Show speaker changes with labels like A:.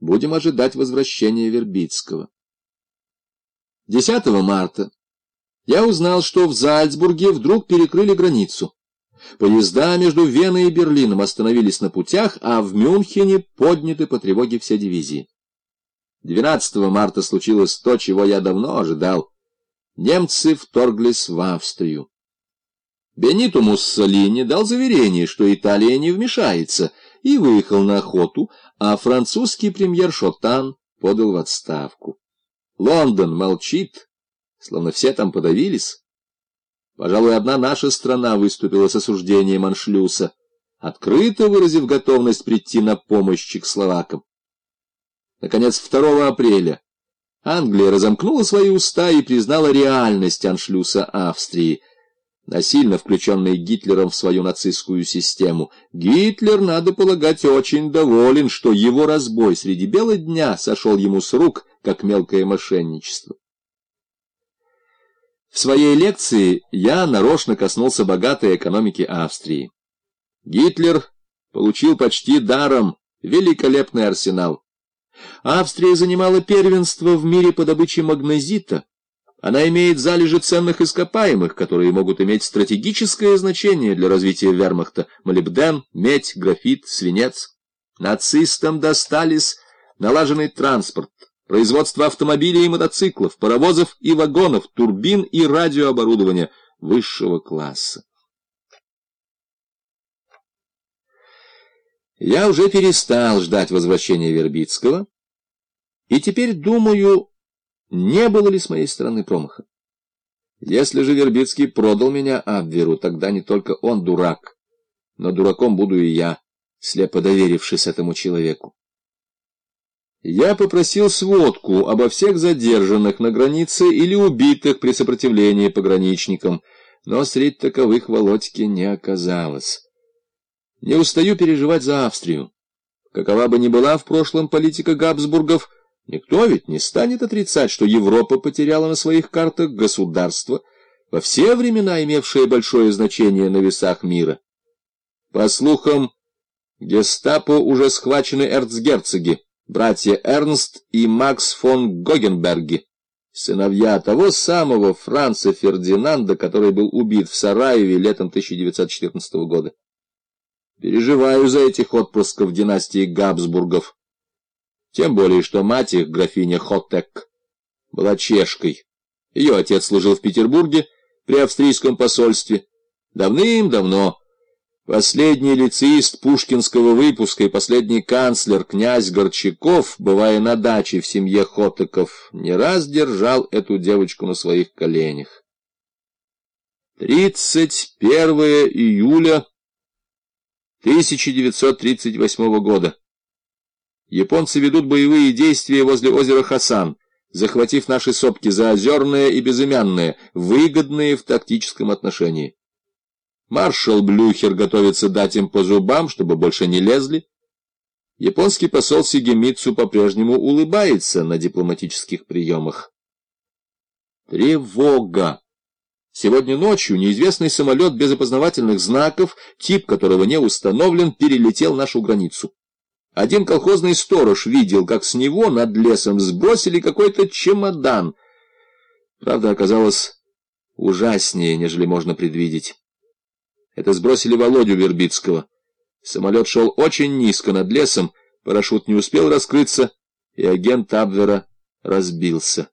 A: Будем ожидать возвращения Вербицкого. 10 марта я узнал, что в Зальцбурге вдруг перекрыли границу. Поезда между Веной и Берлином остановились на путях, а в Мюнхене подняты по тревоге все дивизии. 12 марта случилось то, чего я давно ожидал. Немцы вторглись в Австрию. Бенито Муссолини дал заверение, что Италия не вмешается, и выехал на охоту, а французский премьер Шотан подал в отставку. Лондон молчит, словно все там подавились. Пожалуй, одна наша страна выступила с осуждением Аншлюса, открыто выразив готовность прийти на помощь чехословакам. Наконец, 2 апреля Англия разомкнула свои уста и признала реальность Аншлюса Австрии, насильно включенной Гитлером в свою нацистскую систему. Гитлер, надо полагать, очень доволен, что его разбой среди бела дня сошел ему с рук, как мелкое мошенничество. В своей лекции я нарочно коснулся богатой экономики Австрии. Гитлер получил почти даром великолепный арсенал. Австрия занимала первенство в мире по добыче магнезита. Она имеет залежи ценных ископаемых, которые могут иметь стратегическое значение для развития вермахта. Молибден, медь, графит, свинец. Нацистам достались налаженный транспорт, производство автомобилей и мотоциклов, паровозов и вагонов, турбин и радиооборудования высшего класса. Я уже перестал ждать возвращения Вербицкого, и теперь думаю, не было ли с моей стороны промаха. Если же Вербицкий продал меня Абверу, тогда не только он дурак, но дураком буду и я, слепо доверившись этому человеку. Я попросил сводку обо всех задержанных на границе или убитых при сопротивлении пограничникам, но среди таковых Володьки не оказалось. Не устаю переживать за Австрию. Какова бы ни была в прошлом политика Габсбургов, никто ведь не станет отрицать, что Европа потеряла на своих картах государство, во все времена имевшее большое значение на весах мира. По слухам, гестапо уже схвачены эрцгерцоги, братья Эрнст и Макс фон Гогенберги, сыновья того самого Франца Фердинанда, который был убит в Сараеве летом 1914 года. Переживаю за этих отпрысков династии Габсбургов. Тем более, что мать их, графиня Хоттек, была чешкой. Ее отец служил в Петербурге при австрийском посольстве. Давным-давно последний лицеист пушкинского выпуска и последний канцлер князь Горчаков, бывая на даче в семье Хоттеков, не раз держал эту девочку на своих коленях. 31 июля 1938 года. Японцы ведут боевые действия возле озера Хасан, захватив наши сопки заозерные и безымянные, выгодные в тактическом отношении. Маршал Блюхер готовится дать им по зубам, чтобы больше не лезли. Японский посол Сигемицу по-прежнему улыбается на дипломатических приемах. Тревога! Сегодня ночью неизвестный самолет без опознавательных знаков, тип которого не установлен, перелетел нашу границу. Один колхозный сторож видел, как с него над лесом сбросили какой-то чемодан. Правда, оказалось ужаснее, нежели можно предвидеть. Это сбросили Володю Вербицкого. Самолет шел очень низко над лесом, парашют не успел раскрыться, и агент Абвера разбился.